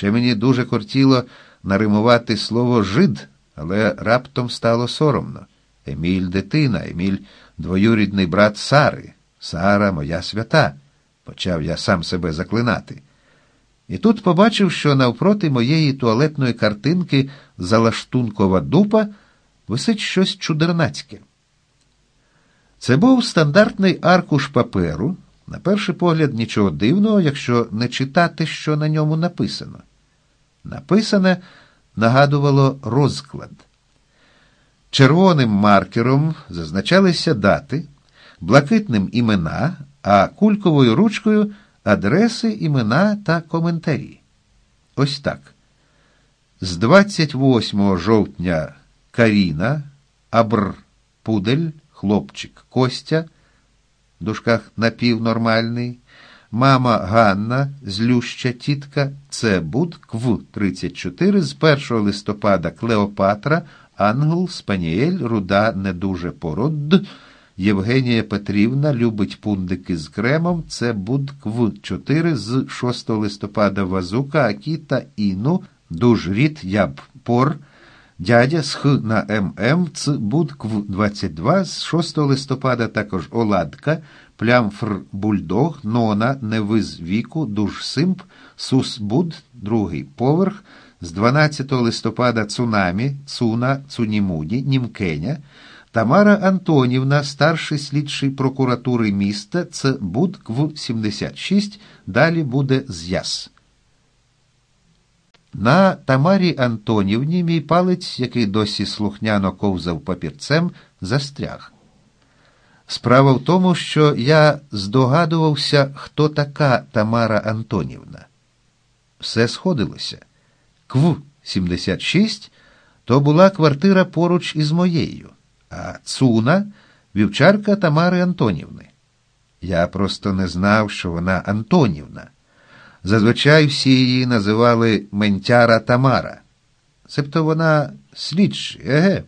Ще мені дуже кортіло наримувати слово жид, але раптом стало соромно. Еміль дитина, Еміль двоюрідний брат Сари. Сара моя свята, почав я сам себе заклинати. І тут побачив, що навпроти моєї туалетної картинки Залаштункова дупа висить щось чудернацьке. Це був стандартний аркуш паперу, на перший погляд, нічого дивного, якщо не читати, що на ньому написано. Написане нагадувало розклад. Червоним маркером зазначалися дати, блакитним імена, а кульковою ручкою адреси, імена та коментарі. Ось так. З 28 жовтня Каріна, Абр, Пудель, хлопчик Костя, в дужках напівнормальний, мама Ганна, злюща тітка, це Буд, Кв 34 з 1 листопада Клеопатра, Ангел, Спаніель, Руда не дуже пород. Євгенія Петрівна любить пундики з кремом. Це Будкв 4 з 6 листопада Вазука, Акіта Іну, Дужріт Яб Пор, дядя з Х на ММ, Ц Будкв 22 з 6 листопада також Оладка, Плямфр Бульдог, Нона, Невиз Віку, Дуж Симп, Сус Буд, другий поверх, з 12 листопада Цунамі, Цуна, Цунімуді, Німкеня, Тамара Антонівна, старший слідчий прокуратури міста, це Будкв 76, далі буде з'яс. На Тамарі Антонівні мій палець, який досі слухняно ковзав папірцем, застряг. Справа в тому, що я здогадувався, хто така Тамара Антонівна. Все сходилося. Кв 76 то була квартира поруч із моєю а Цуна вівчарка Тамари Антонівни. Я просто не знав, що вона Антонівна. Зазвичай всі її називали Ментяра Тамара. Себто вона слідчий, еге,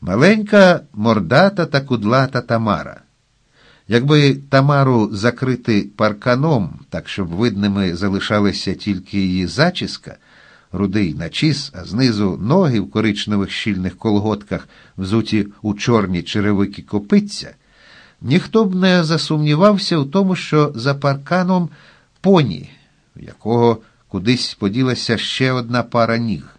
маленька мордата та кудлата Тамара. Якби Тамару закрити парканом, так щоб видними залишалися тільки її зачіска рудий начіс, а знизу ноги в коричневих щільних колготках, взуті у чорні черевики копиця, ніхто б не засумнівався в тому, що за парканом поні, якого кудись поділася ще одна пара ніг.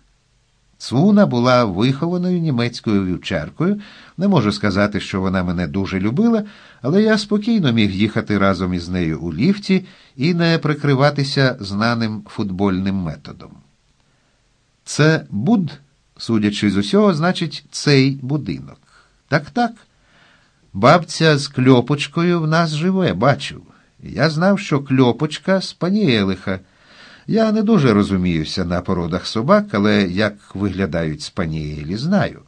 Цуна була вихованою німецькою вівчаркою. Не можу сказати, що вона мене дуже любила, але я спокійно міг їхати разом із нею у ліфті і не прикриватися знаним футбольним методом. Це буд, судячи з усього, значить цей будинок. Так, так. Бабця з кльопочкою в нас живе, бачив. Я знав, що кльопочка спанієлиха. Я не дуже розуміюся на породах собак, але як виглядають спанієлі, знаю.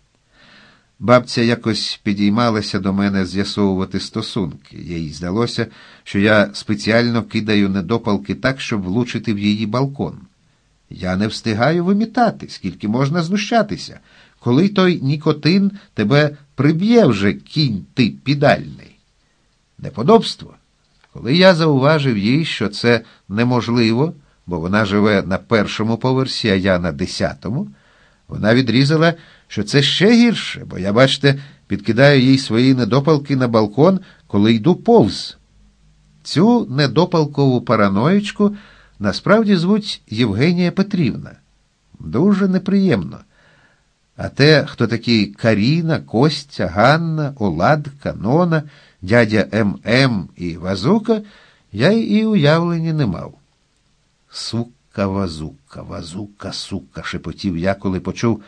Бабця якось підіймалася до мене з'ясовувати стосунки. Їй здалося, що я спеціально кидаю недопалки так, щоб влучити в її балкон. Я не встигаю вимітати, скільки можна знущатися, коли той нікотин тебе приб'є вже кінь ти підальний. Неподобство. Коли я зауважив їй, що це неможливо, бо вона живе на першому поверсі, а я на десятому, вона відрізала, що це ще гірше, бо я, бачите, підкидаю їй свої недопалки на балкон, коли йду повз. Цю недопалкову параноїчку насправді звуть Євгенія Петрівна. Дуже неприємно. А те, хто такі Каріна, Костя, Ганна, Оладка, Нона, дядя М.М. і Вазука, я і уявлення не мав. Сука, вазука, вазука, сука, шепотів я, коли почув.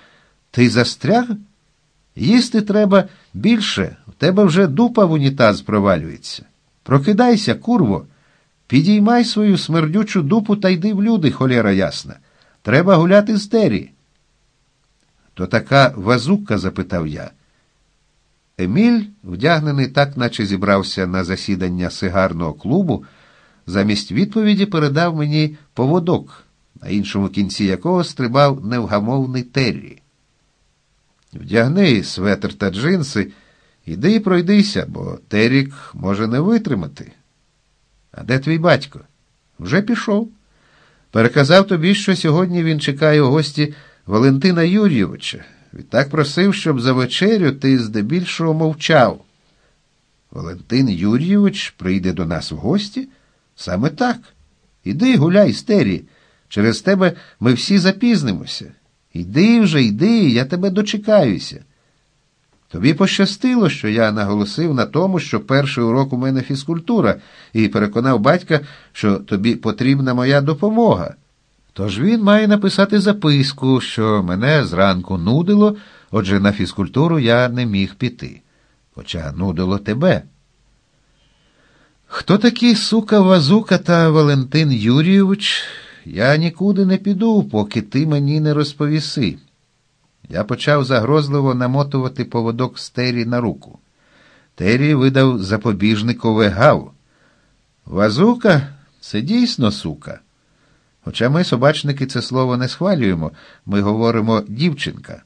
Ти застряг? Їсти треба більше, у тебе вже дупа в унітаз провалюється. Прокидайся, курво. Підіймай свою смердючу дупу та йди в люди, холєра ясна. Треба гуляти з Тері. То така вазука? запитав я. Еміль, вдягнений так, наче зібрався на засідання сигарного клубу, замість відповіді передав мені поводок, на іншому кінці якого стрибав невгамовний Террі. Вдягни светр та джинси, іди і пройдися, бо Терік може не витримати. А де твій батько? Вже пішов. Переказав тобі, що сьогодні він чекає у гості Валентина Юрійовича. Відтак просив, щоб за вечерю ти здебільшого мовчав. Валентин Юрійович прийде до нас в гості? Саме так. Іди гуляй, стері. Через тебе ми всі запізнимося. Йди вже, йди, я тебе дочекаюся. Тобі пощастило, що я наголосив на тому, що перший урок у мене фізкультура, і переконав батька, що тобі потрібна моя допомога. Тож він має написати записку, що мене зранку нудило, отже на фізкультуру я не міг піти. Хоча нудило тебе. Хто такі сука Вазука та Валентин Юрійович? Я нікуди не піду, поки ти мені не розповіси. Я почав загрозливо намотувати поводок з Тері на руку. Тері видав запобіжникове гав. Вазука це дійсно сука. Хоча ми, собачники, це слово не схвалюємо, ми говоримо дівчинка.